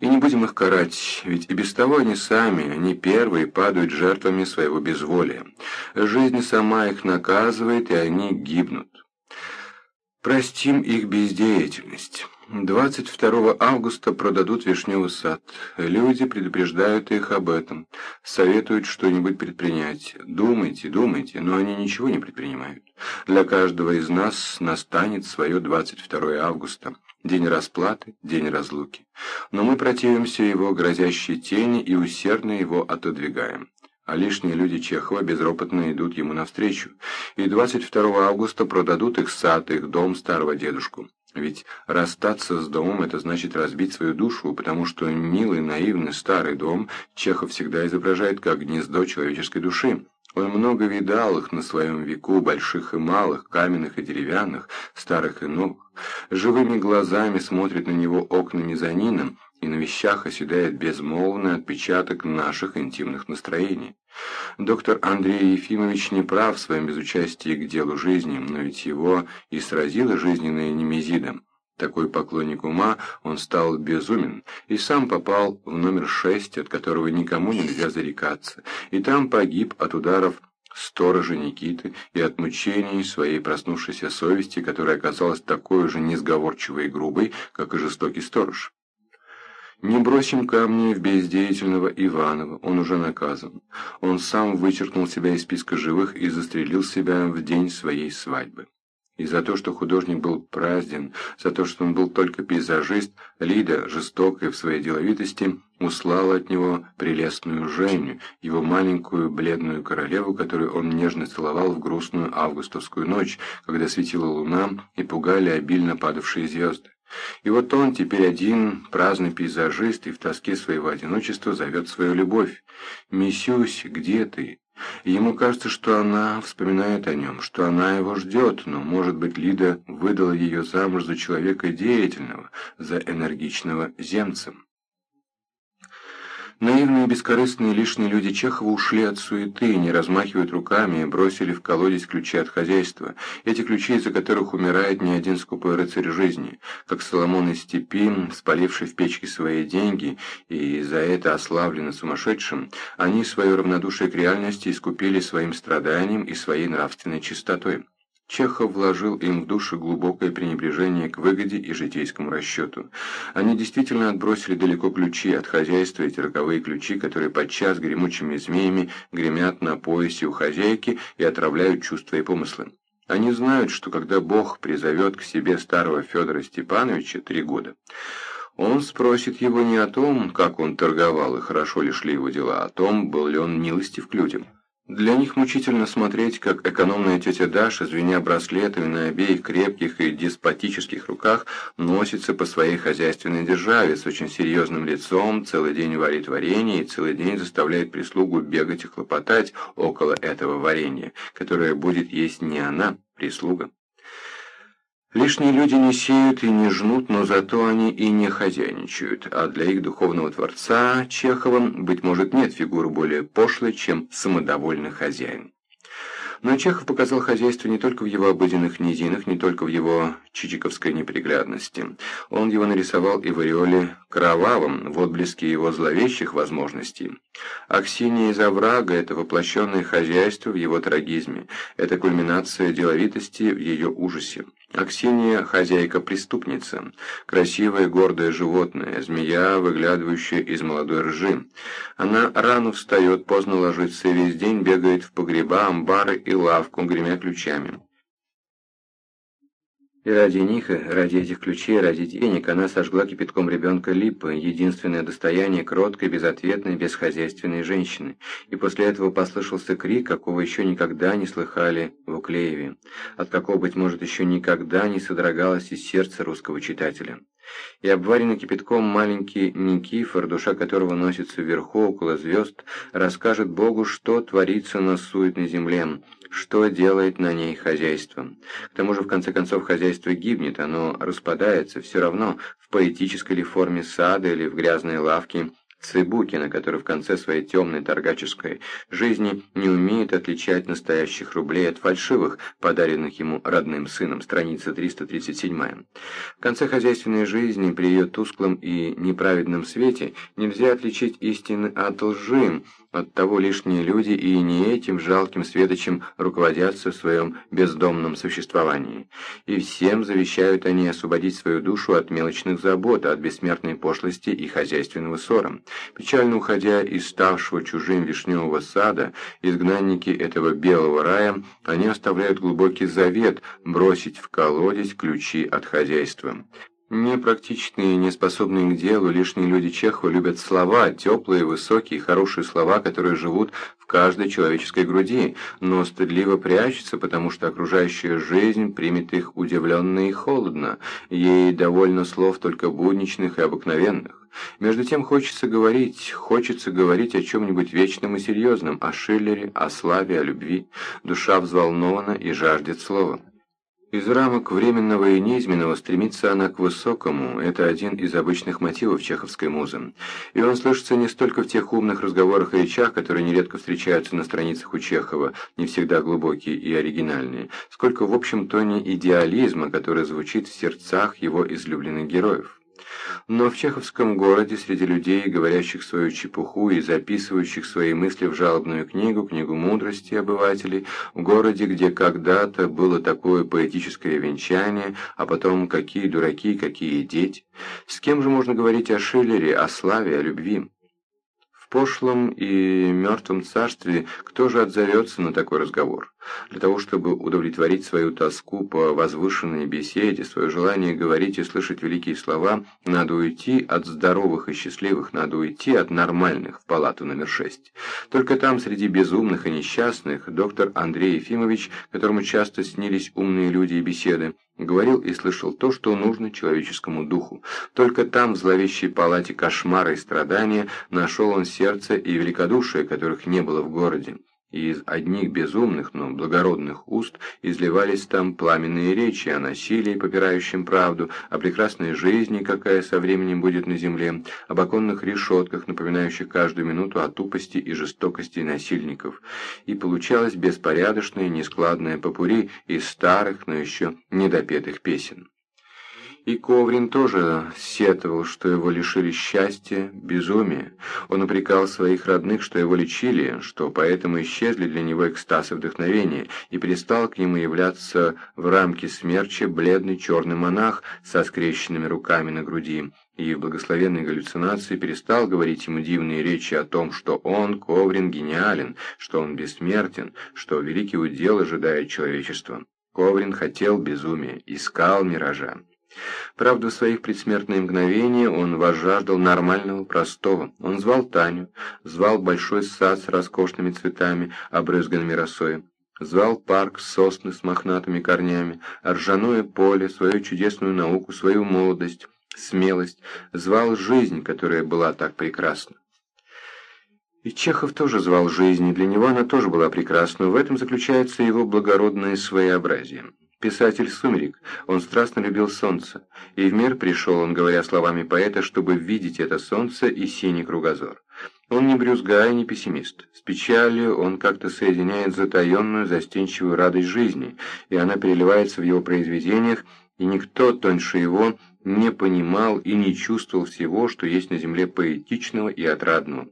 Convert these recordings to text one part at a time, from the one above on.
И не будем их карать, ведь и без того они сами, они первые падают жертвами своего безволия. Жизнь сама их наказывает, и они гибнут. Простим их бездеятельность. 22 августа продадут вишневый сад. Люди предупреждают их об этом, советуют что-нибудь предпринять. Думайте, думайте, но они ничего не предпринимают. Для каждого из нас настанет свое 22 августа, день расплаты, день разлуки. Но мы противимся его грозящей тени и усердно его отодвигаем а лишние люди Чехова безропотно идут ему навстречу, и 22 августа продадут их сад, их дом старого дедушку. Ведь расстаться с домом – это значит разбить свою душу, потому что милый, наивный старый дом Чехов всегда изображает как гнездо человеческой души. Он много видал их на своем веку, больших и малых, каменных и деревянных, старых и новых. Живыми глазами смотрит на него окна мезонина, и на вещах оседает безмолвный отпечаток наших интимных настроений. Доктор Андрей Ефимович не прав в своем безучастии к делу жизни, но ведь его и сразила жизненная немезида. Такой поклонник ума, он стал безумен и сам попал в номер шесть, от которого никому нельзя зарекаться, и там погиб от ударов сторожа Никиты и от мучений своей проснувшейся совести, которая оказалась такой же несговорчивой и грубой, как и жестокий сторож. Не бросим камни в бездеятельного Иванова, он уже наказан. Он сам вычеркнул себя из списка живых и застрелил себя в день своей свадьбы. И за то, что художник был празден, за то, что он был только пейзажист, Лида, жестокая в своей деловитости, услала от него прелестную Женю, его маленькую бледную королеву, которую он нежно целовал в грустную августовскую ночь, когда светила луна и пугали обильно падавшие звезды. И вот он теперь один, праздный пейзажист, и в тоске своего одиночества зовет свою любовь. «Мисюсь, где ты?» Ему кажется, что она вспоминает о нем, что она его ждет, но, может быть, Лида выдала ее замуж за человека деятельного, за энергичного земца. Наивные, бескорыстные, лишние люди Чехова ушли от суеты, не размахивают руками бросили в колодец ключи от хозяйства. Эти ключи, из-за которых умирает не один скупой рыцарь жизни, как Соломон из степи, спаливший в печке свои деньги и за это ославлены сумасшедшим, они свое равнодушие к реальности искупили своим страданием и своей нравственной чистотой. Чехов вложил им в души глубокое пренебрежение к выгоде и житейскому расчету. Они действительно отбросили далеко ключи от хозяйства, эти роковые ключи, которые подчас гремучими змеями гремят на поясе у хозяйки и отравляют чувства и помыслы. Они знают, что когда Бог призовет к себе старого Федора Степановича три года, он спросит его не о том, как он торговал и хорошо ли шли его дела, а о том, был ли он милостив к людям. Для них мучительно смотреть, как экономная тетя Даша, звеня браслетами на обеих крепких и деспотических руках, носится по своей хозяйственной державе с очень серьезным лицом, целый день варит варенье и целый день заставляет прислугу бегать и хлопотать около этого варенья, которое будет есть не она, прислуга. Лишние люди не сеют и не жнут, но зато они и не хозяйничают, а для их духовного творца Чехова, быть может, нет фигуры более пошлой, чем самодовольный хозяин. Но Чехов показал хозяйство не только в его обыденных низинах, не только в его чичиковской неприглядности. Он его нарисовал и в ореоле кровавом, в отблеске его зловещих возможностей. Аксинья из оврага – это воплощенное хозяйство в его трагизме, это кульминация деловитости в ее ужасе. Аксинья – хозяйка-преступница, красивое гордое животное, змея, выглядывающая из молодой ржи. Она рано встает, поздно ложится и весь день бегает в погреба, амбары и лавку, гремя ключами. И ради них, ради этих ключей, ради денег она сожгла кипятком ребенка Липы, единственное достояние кроткой, безответной, бесхозяйственной женщины. И после этого послышался крик, какого еще никогда не слыхали в Уклееве, от какого, быть может, еще никогда не содрогалось из сердца русского читателя. И обваренный кипятком маленький Никифор, душа которого носится вверху около звезд, расскажет Богу, что творится на суетной земле, что делает на ней хозяйство. К тому же, в конце концов, хозяйство гибнет, оно распадается, все равно, в поэтической ли форме сада или в грязной лавке Цыбукина, который в конце своей темной торгаческой жизни не умеет отличать настоящих рублей от фальшивых, подаренных ему родным сыном, страница 337. В конце хозяйственной жизни, при ее тусклом и неправедном свете, нельзя отличить истины от лжи, Оттого лишние люди и не этим жалким светочем руководятся в своем бездомном существовании. И всем завещают они освободить свою душу от мелочных забот, от бессмертной пошлости и хозяйственного ссора. Печально уходя из ставшего чужим вишневого сада, изгнанники этого белого рая, они оставляют глубокий завет бросить в колодец ключи от хозяйства. Непрактичные, неспособные к делу, лишние люди Чехова любят слова, теплые, высокие, хорошие слова, которые живут в каждой человеческой груди, но стыдливо прячутся, потому что окружающая жизнь примет их удивленно и холодно, ей довольно слов только будничных и обыкновенных. Между тем хочется говорить, хочется говорить о чем-нибудь вечном и серьезном, о Шиллере, о славе, о любви. Душа взволнована и жаждет слова. Из рамок временного и неизменного стремится она к высокому, это один из обычных мотивов чеховской музы. И он слышится не столько в тех умных разговорах и речах, которые нередко встречаются на страницах у Чехова, не всегда глубокие и оригинальные, сколько в общем тоне идеализма, который звучит в сердцах его излюбленных героев. Но в чеховском городе среди людей, говорящих свою чепуху и записывающих свои мысли в жалобную книгу, книгу мудрости обывателей, в городе, где когда-то было такое поэтическое венчание, а потом какие дураки, какие дети, с кем же можно говорить о Шиллере, о славе, о любви? Пошлом и мертвом царстве кто же отзовется на такой разговор? Для того, чтобы удовлетворить свою тоску по возвышенной беседе, свое желание говорить и слышать великие слова, надо уйти от здоровых и счастливых, надо уйти от нормальных в палату номер шесть. Только там, среди безумных и несчастных, доктор Андрей Ефимович, которому часто снились умные люди и беседы, говорил и слышал то, что нужно человеческому духу. Только там, в зловещей палате кошмара и страдания, нашел он сердце и великодушие, которых не было в городе и из одних безумных, но благородных уст изливались там пламенные речи о насилии, попирающем правду, о прекрасной жизни, какая со временем будет на земле, об оконных решетках, напоминающих каждую минуту о тупости и жестокости насильников. И получалось беспорядочное, нескладное попури из старых, но еще недопетых песен. И Коврин тоже сетовал, что его лишили счастья, безумия. Он упрекал своих родных, что его лечили, что поэтому исчезли для него экстаз и вдохновение, и перестал к нему являться в рамке смерча бледный черный монах со скрещенными руками на груди, и в благословенной галлюцинации перестал говорить ему дивные речи о том, что он, Коврин, гениален, что он бессмертен, что великий удел ожидает человечества. Коврин хотел безумия, искал миража. Правда, в своих предсмертные мгновения он возжаждал нормального, простого. Он звал Таню, звал большой сад с роскошными цветами, обрызганными росой. Звал парк, сосны с мохнатыми корнями, ржаное поле, свою чудесную науку, свою молодость, смелость. Звал жизнь, которая была так прекрасна. И Чехов тоже звал жизнь, и для него она тоже была прекрасна. В этом заключается его благородное своеобразие. Писатель сумерек, он страстно любил солнце, и в мир пришел он, говоря словами поэта, чтобы видеть это солнце и синий кругозор. Он не брюзга и не пессимист. С печалью он как-то соединяет затаенную, застенчивую радость жизни, и она переливается в его произведениях, и никто тоньше его не понимал и не чувствовал всего, что есть на земле поэтичного и отрадного.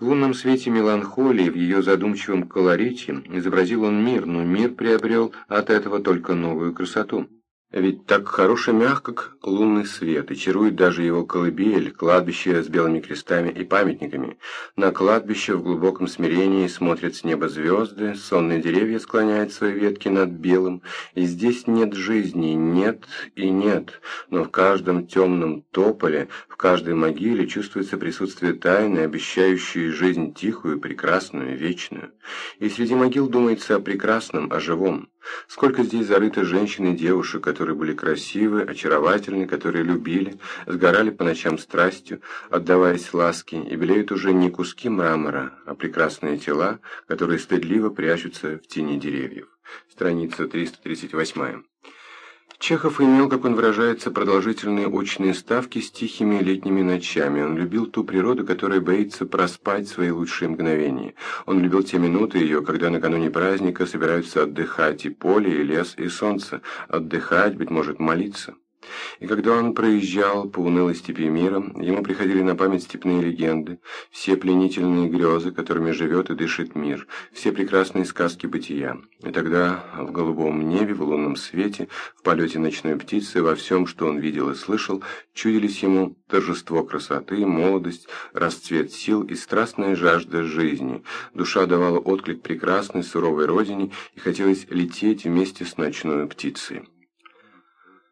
В лунном свете меланхолии, в ее задумчивом колорите, изобразил он мир, но мир приобрел от этого только новую красоту. Ведь так хорош и мягко, как лунный свет, и чарует даже его колыбель, кладбище с белыми крестами и памятниками. На кладбище в глубоком смирении смотрят с неба звезды, сонные деревья склоняют свои ветки над белым, и здесь нет жизни, нет и нет, но в каждом темном тополе, в каждой могиле чувствуется присутствие тайны, обещающей жизнь тихую, прекрасную, вечную. И среди могил думается о прекрасном, о живом. Сколько здесь зарыто женщин и девушек, которые были красивы, очаровательны, которые любили, сгорали по ночам страстью, отдаваясь ласке, и белеют уже не куски мрамора, а прекрасные тела, которые стыдливо прячутся в тени деревьев. Страница 338. Чехов имел, как он выражается, продолжительные очные ставки с тихими летними ночами. Он любил ту природу, которая боится проспать свои лучшие мгновения. Он любил те минуты ее, когда накануне праздника собираются отдыхать и поле, и лес, и солнце. Отдыхать, быть может, молиться. И когда он проезжал по унылой степи мира, ему приходили на память степные легенды, все пленительные грезы, которыми живет и дышит мир, все прекрасные сказки бытия. И тогда в голубом небе, в лунном свете, в полете ночной птицы, во всем, что он видел и слышал, чудились ему торжество красоты, молодость, расцвет сил и страстная жажда жизни. Душа давала отклик прекрасной суровой родине и хотелось лететь вместе с ночной птицей.